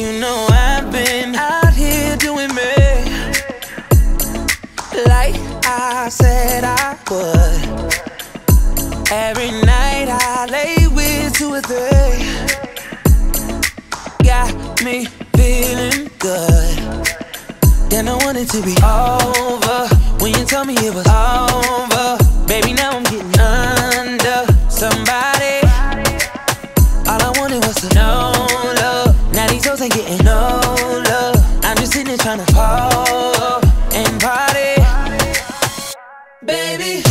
You know I've been out here doing me. Like I said I would. Every night I lay with two or three. Got me feeling good. Then I want it to be over. When you tell me it was over. Baby, now I'm Baby,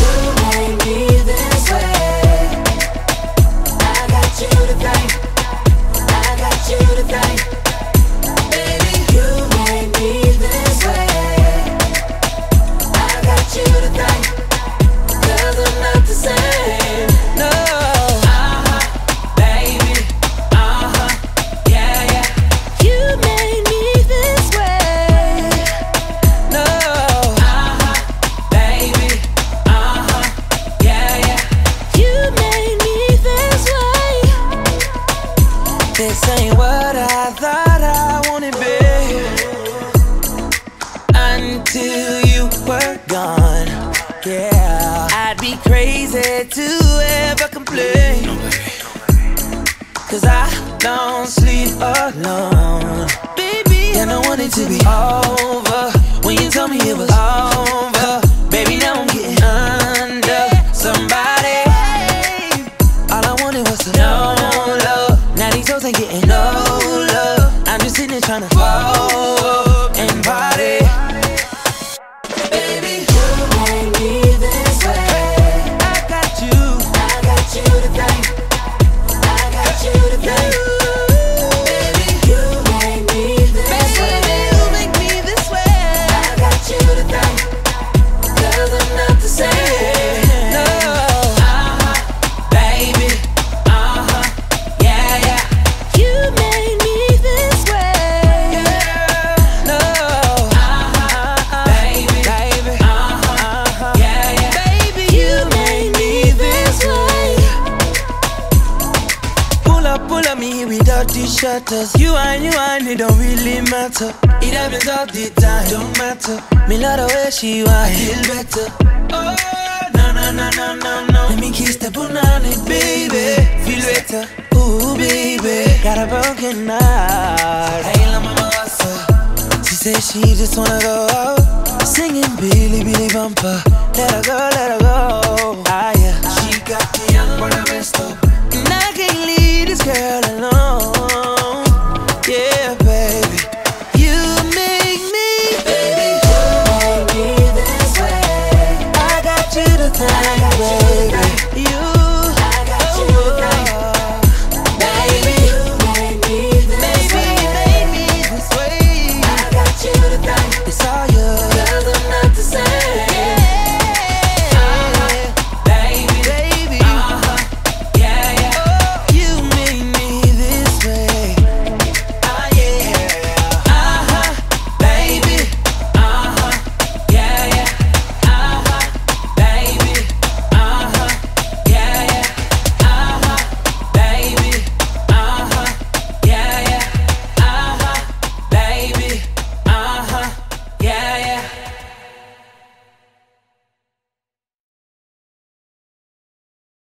be crazy to ever complain. Cause I don't sleep alone. Baby, and I want it to be over. When you told me it was over. The shutters. You and you and it don't really matter. It happens all the time, don't matter. Me love the way she want, I feel better. Oh, no, no, no, no, no, no. Let me kiss the banana, baby. Feel better, ooh, baby. Got a broken heart. La mama, what's up? She said she just wanna go out. Singing Billy Billy Bumper. Let her go, let her go. Ah, yeah. She got the young for the best of. tell you